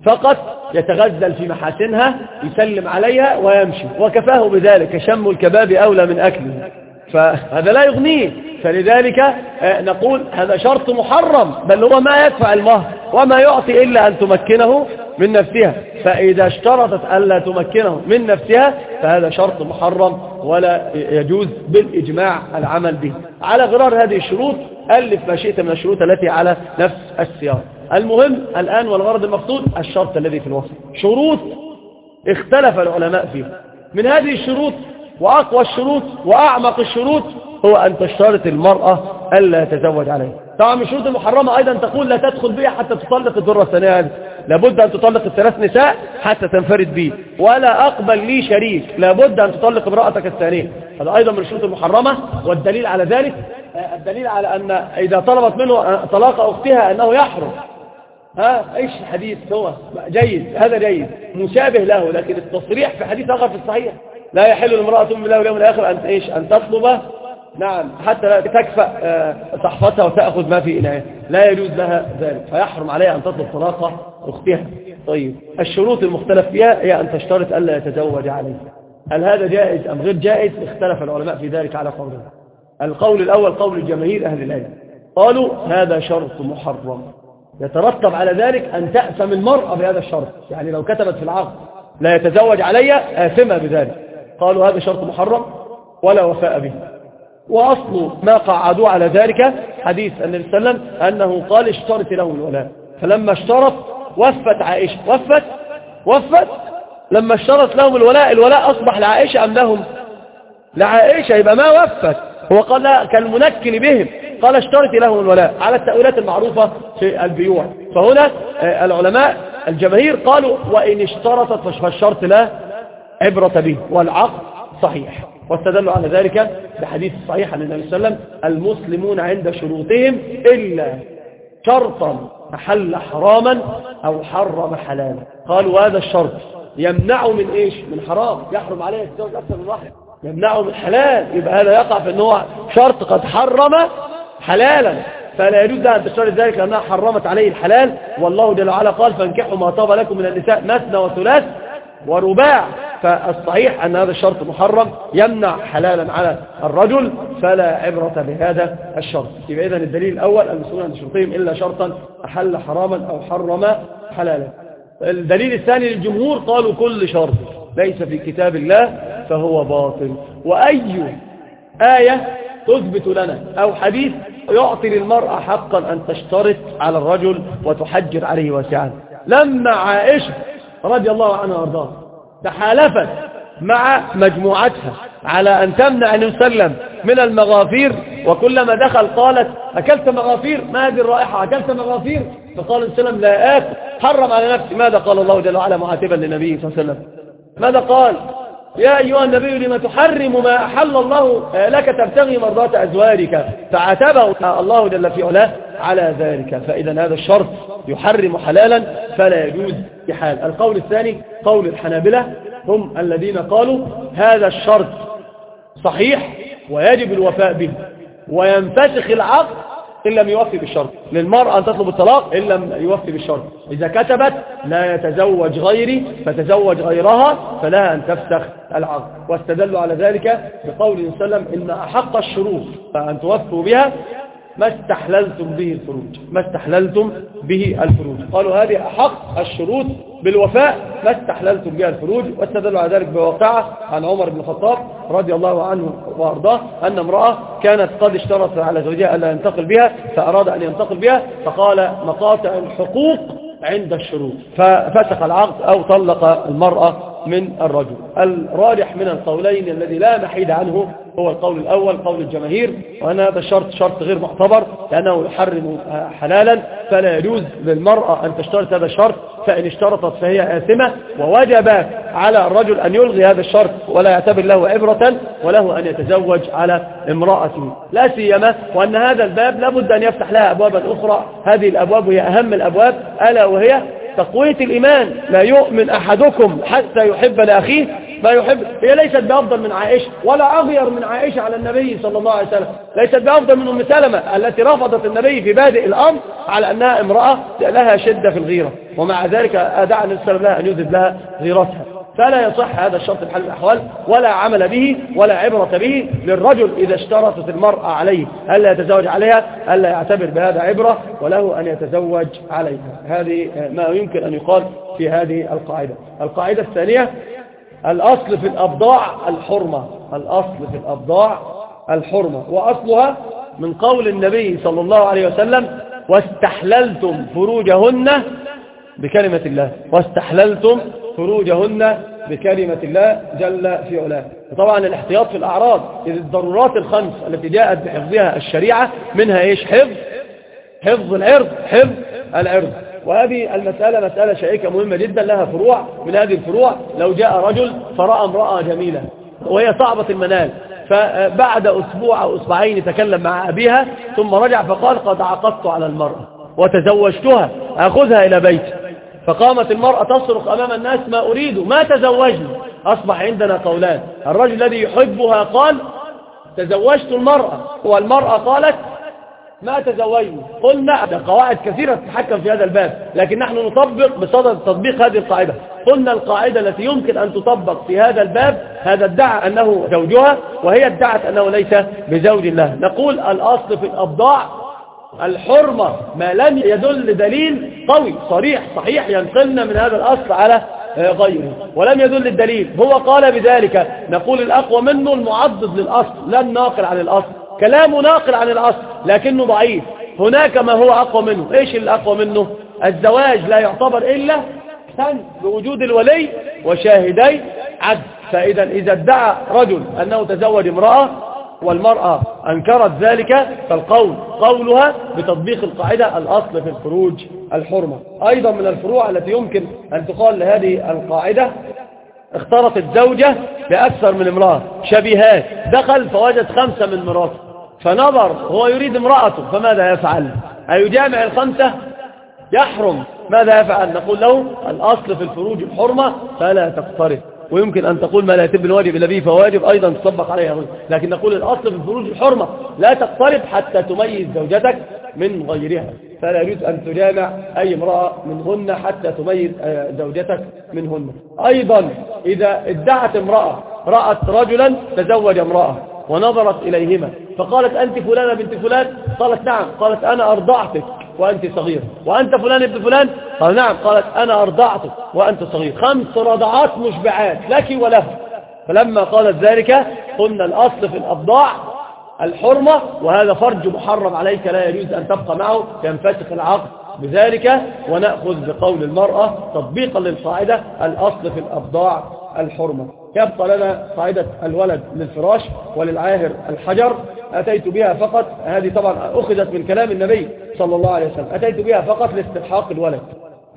فقط يتغزل في محاسنها يسلم عليها ويمشي. وكفاه بذلك. شم الكباب أولى من أكله. فهذا لا يغنيه. فلذلك آه، نقول هذا شرط محرم. بل هو ما يدفع المهر. وما يعطي إلا أن تمكنه من نفسها. فإذا اشترطت ألا تمكنه من نفسها فهذا شرط محرم. ولا يجوز بالإجماع العمل به. على غرار هذه الشروط ألف ما شئت من الشروط التي على نفس السياق. المهم الآن والغرض المقصود الشرط الذي في الوصف. شروط اختلف العلماء فيها. من هذه الشروط وأقوى الشروط وأعمق الشروط هو أن تشترط المرأة ألا تزوج عليه. طبعا من الشروط المحرمة أيضا تقول لا تدخل بها حتى تطلق الدرة الثانية لابد أن تطلق الثلاث نساء حتى تنفرد به ولا أقبل لي شريك. لابد أن تطلق امرأتك الثانية. هذا أيضا من الشروط المحرمة والدليل على ذلك الدليل على أن إذا طلبت منه طلاق أختها أنه يحرم. ها؟ إيش الحديث؟ هو جيد هذا جيد مشابه له لكن التصريح في حديث آخر في الصحيح. لا يحل لامرأة بالله واليوم الآخر أن إيش؟ أن تطلب. نعم حتى لا تكفأ آه، صحفتها وتأخذ ما في إناء لا يجوز لها ذلك فيحرم عليها أن تطلب طلاق أختها. طيب الشروط المختلف فيها هي أن تشترط ألا يتزوج عليه. هل هذا جائز أم غير جائز؟ اختلف العلماء في ذلك على قولين القول الأول قول الجماهير أهل العلم. قالوا هذا شرط محرم. يترتب على ذلك أن تأثم المرأة بهذا الشرط. يعني لو كتبت في العقد لا يتزوج علي آثمة بذلك. قالوا هذا شرط محرم ولا وفاء به. وأصل ما قعدوا على ذلك حديث النبي صلى الله عليه وسلم أنه قال اشترط له الولاء. فلما اشترط وفت عائشة. وفت؟ وفت؟ لما اشترط لهم الولاء الولاء أصبح لعائشة أم لهم؟ لعائشة يبقى ما وفت. هو قال لا كالمنكل بهم. قال اشترط لهم الولاء على التأويلات المعروفة في البيوع. فهنا آه، العلماء الجماهير قالوا وإن اشترطت فالشرط لا عبرة به والعقد صحيح. واستدلوا على ذلك بحديث صحيح عن النبي صلى الله عليه وسلم المسلمون عند شروطهم إلا شرطا أحل حراما أو حرم حلالا. قالوا هذا الشرط يمنعه من إيش؟ من حرام. يحرم عليه يتزوج أكثر من واحد. يمنعه من حلال يبقى هذا يقع في إن هو شرط قد حرم حلالا. فلا يجوز أن تشترط ذلك لأنها حرمت عليه الحلال. والله جل وعلا قال فانكحوا ما طاب لكم من النساء مثنى وثلاث ورباع. فالصحيح أن هذا الشرط محرم يمنع حلالا على الرجل. فلا عبرة بهذا الشرط. يبقى إذن الدليل الأول المسؤول عن شرطهم إلا شرطا أحل حراما أو حرم حلالا. الدليل الثاني للجمهور قالوا كل شرط ليس في كتاب الله. فهو باطل. وأي آية تثبت لنا أو حديث يعطي للمرأة حقا أن تشترط على الرجل وتحجر عليه واسعا لما عائشة رضي الله عنها وأرضاها تحالفت مع مجموعتها على أن تمنع النبي صلى الله عليه وسلم من المغافير وكلما دخل قالت أكلت مغافير؟ ما هذه الرائحة؟ أكلت مغافير؟ فقال النبي صلى الله عليه وسلم لا آكل. حرم على نفسي ماذا قال الله جل وعلا معاتبا للنبي صلى الله عليه وسلم؟ ماذا قال؟ يا أيها النبي لما تحرم ما أحل الله لك تبتغي مرضات أزواجك؟ فعاتبه الله جل في علاه على ذلك. فإذا هذا الشرط يحرم حلالا فلا يجوز بحال. القول الثاني قول الحنابلة هم الذين قالوا هذا الشرط صحيح ويجب الوفاء به وينفسخ العقد إن لم يوفي بالشرط. للمرأة أن تطلب الطلاق إن لم يوفي بالشرط. إذا كتبت لا يتزوج غيري فتزوج غيرها فلها أن تفسخ العقد. واستدلوا على ذلك بقول صلى الله عليه وسلم إن أحق الشروط فأن توفوا بها ما استحللتم به الفروج. ما استحللتم به الفروج. قالوا هذه أحق الشروط بالوفاء. ما استحللتم بها الفروج. واستدلوا على ذلك بواقعة عن عمر بن الخطاب رضي الله عنه وأرضاه أن امرأة كانت قد اشترط على زوجها ألا ينتقل بها فأراد أن ينتقل بها فقال مقاطع الحقوق عند الشروط. ففسخ العقد أو طلق المرأة من الرجل. الراجح من القولين الذي لا محيد عنه هو القول الأول قول الجماهير وأن هذا الشرط شرط غير معتبر لأنه يحرم حلالا فلا يجوز للمرأة أن تشترط هذا الشرط فإن اشترطت فهي آثمة ووجب على الرجل أن يلغي هذا الشرط ولا يعتبر له عبرة وله أن يتزوج على امرأته. لا سيما وأن هذا الباب لابد أن يفتح لها أبوابا أخرى. هذه الأبواب هي أهم الأبواب ألا وهي تقوية الإيمان. لا يؤمن أحدكم حتى يحب لأخيه ما يحب. هي ليست بأفضل من عائشة ولا أغير من عائشة على النبي صلى الله عليه وسلم. ليست بأفضل من أم سلمة التي رفضت النبي في بادئ الأمر على أنها امرأة لها شدة في الغيرة. ومع ذلك أدعى النبي صلى الله عليه وسلم أن يذب لها غيرتها. فلا يصح هذا الشرط في الأحوال ولا عمل به ولا عبرة به للرجل إذا اشترطت المرأة عليه. ألا يتزوج عليها؟ ألا يعتبر بهذا عبرة؟ وله أن يتزوج عليها. هذه ما يمكن أن يقال في هذه القاعدة. القاعدة الثانية الأصل في الأبضاع الحرمة. الأصل في الأبضاع الحرمة. وأصلها من قول النبي صلى الله عليه وسلم واستحللتم فروجهن بكلمة الله. واستحللتم فروجهن بكلمة الله جل في علاه. وطبعا الاحتياط في الأعراض إذ الضرورات الخمس التي جاءت بحفظها الشريعة منها إيش؟ حفظ حفظ العرض حفظ العرض. وهذه المسألة مسألة شائكة مهمة جدا لها فروع من هذه الفروع لو جاء رجل فرأى امرأة جميلة وهي صعبة المنال فبعد أسبوع أو أسبوعين تكلم مع أبيها ثم رجع فقال قد عقدت على المرأة وتزوجتها أخذها إلى بيتي فقامت المرأة تصرخ أمام الناس ما أريد ما تزوجني؟ أصبح عندنا قولان الرجل الذي يحبها قال تزوجت المرأة والمرأة قالت ما تزوجنا. قلنا ده قواعد كثيرة تتحكم في هذا الباب لكن نحن نطبق بصدد تطبيق هذه القاعدة. قلنا القاعدة التي يمكن أن تطبق في هذا الباب هذا ادعى أنه زوجها وهي ادعت أنه ليس بزوج الله. نقول الأصل في الأبضاع الحرمة ما لم يدل دليل قوي صريح صحيح ينقلنا من هذا الأصل على غيره. ولم يدل الدليل هو قال بذلك. نقول الأقوى منه المعضد للأصل لا الناقل عن الأصل. كلامه ناقل عن الأصل لكنه ضعيف. هناك ما هو أقوى منه. إيش الأقوى منه؟ الزواج لا يعتبر إلا بوجود الولي وشاهدي عدل. فإذا إذا ادعى رجل أنه تزوج امرأة والمرأة أنكرت ذلك فالقول قولها بتطبيق القاعدة الأصل في الخروج الحرمة. أيضا من الفروع التي يمكن أن تقال لهذه القاعدة اختلطت زوجة بأكثر من امرأة شبيهات. دخل فوجد خمسة من مراته. فنظر هو يريد امرأته فماذا يفعل؟ أيجامع الخمسة؟ يحرم. ماذا يفعل؟ نقول له الأصل في الفروج الحرمة فلا تقترب. ويمكن أن تقول ما لا يتم الواجب إلا به فواجب أيضا تصبق عليها. لكن نقول الأصل في الفروج الحرمة لا تقترب حتى تميز زوجتك من غيرها. فلا يجوز أن تجامع أي امرأة منهن حتى تميز آه، زوجتك منهن. أيضا إذا ادعت امرأة رأت رجلا تزوج امرأة. ونظرت إليهما. فقالت أنت فلانة بنت فلان؟ قالت نعم. قالت أنا أرضعتك وأنت صغير. وأنت فلان ابن فلان؟ قال نعم. قالت أنا أرضعتك وأنت صغير. خمس رضعات مشبعات لك وله. فلما قالت ذلك قلنا الأصل في الأبضاع الحرمة وهذا فرج محرم عليك لا يجوز أن تبقى معه ينفسخ العقد بذلك. ونأخذ بقول المرأة تطبيقا للقاعدة الأصل في الأبضاع الحرمة. يبقى لنا قاعدة الولد للفراش وللعاهر الحجر. أتيت بها فقط هذه طبعا أخذت من كلام النبي صلى الله عليه وسلم. أتيت بها فقط لاستلحاق الولد.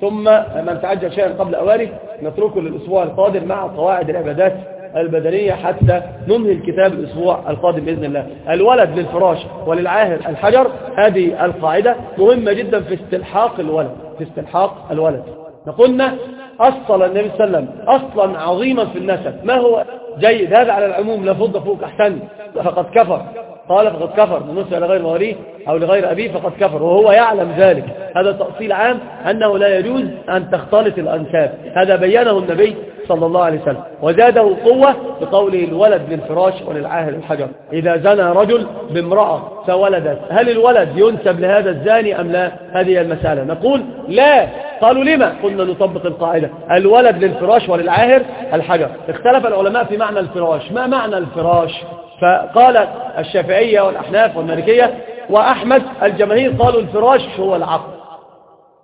ثم من تعجل شيئا قبل أوانه نتركه للأسبوع القادم مع قواعد العبادات البدنية حتى ننهي الكتاب الأسبوع القادم بإذن الله. الولد للفراش وللعاهر الحجر هذه القاعدة مهمة جدا في استلحاق الولد في استلحاق الولد. نقولنا أصل النبي صلى الله عليه وسلم أصلا عظيما في النسب. ما هو؟ جيد. هذا على العموم لا فض فوق. أحسن. فقد كفر. قال فقد كفر. بالنسبة لغير مواليه أو لغير أبيه فقد كفر. وهو يعلم ذلك. هذا تأصيل عام أنه لا يجوز أن تختلط الأنساب. هذا بينه النبي صلى الله عليه وسلم. وزاده قوة بقوله الولد للفراش وللعاهر الحجر. إذا زنى رجل بامرأة فولدت هل الولد ينسب لهذا الزاني أم لا؟ هذه المسألة. نقول لا. قالوا لما؟ قلنا نطبق القاعدة. الولد للفراش وللعاهر الحجر. اختلف العلماء في معنى الفراش. ما معنى الفراش؟ فقال الشافعية والأحناف والمالكية وأحمد الجماهير قالوا الفراش هو العقد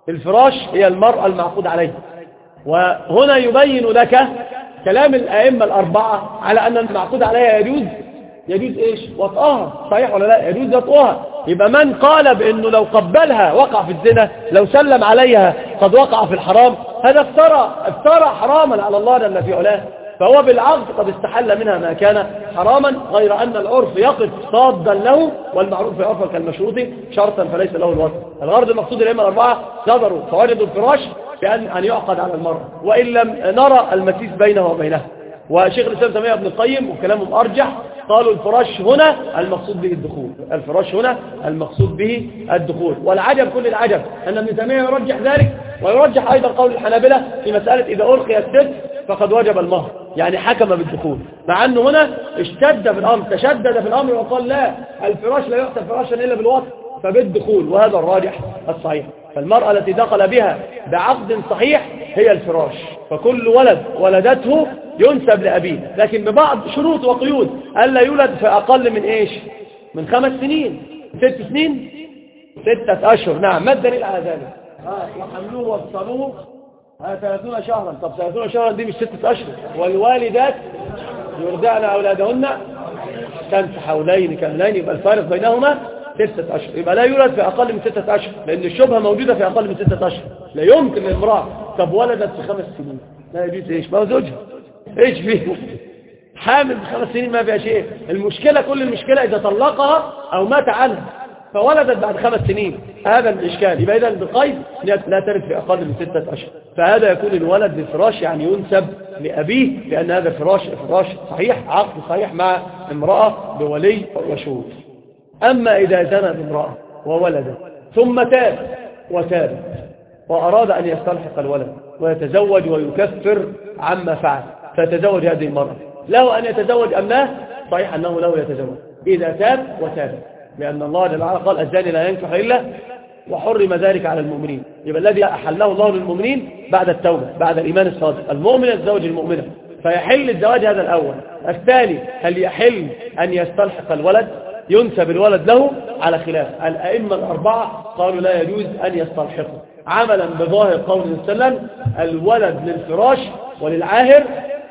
الفراش هي المرأة المعقود عليها وهنا يبين لك كلام الأئمة الأربعة على أن المعقود عليها يجوز. يجوز إيش؟ وطئها. صحيح ولا لا؟ يجوز وطئها. يبقى من قال بأنه لو قبلها وقع في الزنا لو سلم عليها قد وقع في الحرام هذا افترى افترى حراما على الله جل في علاه. فهو بالعقد قد استحل منها ما كان حراما غير أن العرف يقف صادا له والمعروف يعرف كالمشروط شرطا فليس له الوصف. الغرض المقصود الأئمة الأربعة نظروا فوجدوا الفراش بأن أن يعقد على المرأة وإن لم نرى المسيس بينه وبينها وشيخ الإسلام تيمية ابن القيم وكلامهم أرجح. قالوا الفراش هنا المقصود به الدخول. الفراش هنا المقصود به الدخول. والعجب كل العجب أن ابن تيمية يرجح ذلك ويرجح أيضا قول الحنابلة في مسألة إذا ألقي الست فقد وجب المهر. يعني حكم بالدخول. مع أنه هنا اشتد في الأمر تشدد في الأمر وقال لا الفراش لا يحسب فراشا إلا بالوطن. فبالدخول وهذا الراجح الصحيح. فالمرأة التي دخل بها بعقد صحيح هي الفراش. فكل ولد ولدته ينسب لأبيه. لكن ببعض شروط وقيود. ألا يولد في أقل من إيش؟ من خمس سنين؟ ست سنين؟ ستة أشهر. نعم. ما الدليل على ذلك وحملوه وصلوه 30 شهرا. طب 30 شهرا دي مش ستة أشهر. والوالدات يرضعن أولادهن كانت حولين كاملين يبقى الفارق بينهما ستة أشهر. يبقى لا يولد في أقل من ستة أشهر لأن الشبهة موجودة في أقل من ستة أشهر. لا يمكن للمرأة طب ولدت في خمس سنين؟ لا يجوز إيش؟ ما زوجها. إيش فيه؟ حامل في خمس سنين ما فيها شيء. المشكلة كل المشكلة إذا طلقها أو مات عنها فولدت بعد خمس سنين. هذا الإشكال. يبقى إذا بقيد لا ترد في أقل من ستة أشهر. فهذا يكون الولد للفراش يعني ينسب لأبيه لأن هذا فراش فراش صحيح عقد صحيح مع امرأة بولي وشهود. أما إذا زنى بامرأة وولد ثم تاب وتاب وأراد أن يستلحق الولد ويتزوج ويكفر عما فعل فيتزوج هذه المرأة. له أن يتزوج أم لا؟ صحيح أنه له يتزوج. إذا تاب وتاب لأن الله جل وعلا قال الزاني لا ينكح إلا وحرم ذلك على المؤمنين. يبقى الذي أحله الله للمؤمنين بعد التوبة بعد الإيمان الصادق المؤمن يتزوج المؤمنة. فيحل الزواج هذا الأول. الثاني هل يحل أن يستلحق الولد؟ ينسب الولد له على خلاف. الأئمة الأربعة قالوا لا يجوز أن يستلحقه عملا بظاهر قول وسلم الولد للفراش وللعاهر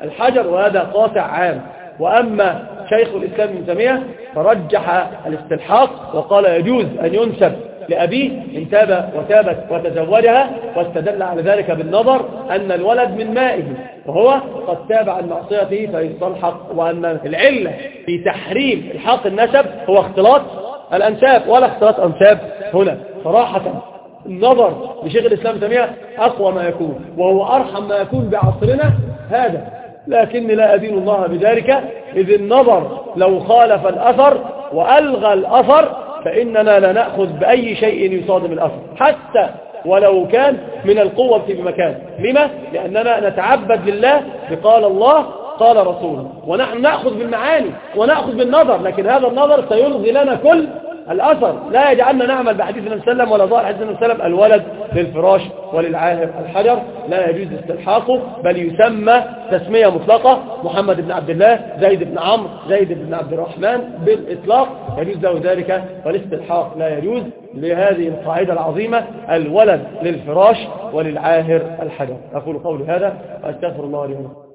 الحجر وهذا قاطع عام. وأما شيخ الإسلام ابن تيمية فرجح الاستلحاق وقال يجوز أن ينسب لأبيه إن تاب وتابت وتزوجها واستدل على ذلك بالنظر أن الولد من مائه وهو قد تاب عن معصيته فيستلحق وأن العلة في تحريم الحاق النسب هو اختلاط الأنساب ولا اختلاط أنساب هنا. صراحة النظر لشيخ الإسلام تيمية أقوى ما يكون وهو أرحم ما يكون بعصرنا هذا. لكني لا أدين الله بذلك إذ النظر لو خالف الأثر وألغى الأثر فإننا لا نأخذ بأي شيء يصادم الأثر حتى ولو كان من القوة بمكان لما؟ لأننا نتعبد لله بقال الله قال رسوله. ونحن نأخذ بالمعاني ونأخذ بالنظر لكن هذا النظر سيلغي لنا كل الأثر. لا يجعلنا نعمل بحديث النبي صلى الله عليه وسلم ولا ظاهر حديث النبي صلى الله عليه وسلم الولد للفراش وللعاهر الحجر. لا يجوز استلحاقه بل يسمى تسمية مطلقة. محمد بن عبد الله زيد بن عمرو زيد بن عبد الرحمن بالإطلاق. يجوز له ذلك والاستلحاق لا يجوز لهذه القاعدة العظيمة الولد للفراش وللعاهر الحجر. أقول قولي هذا وأستغفر الله لي ولكم.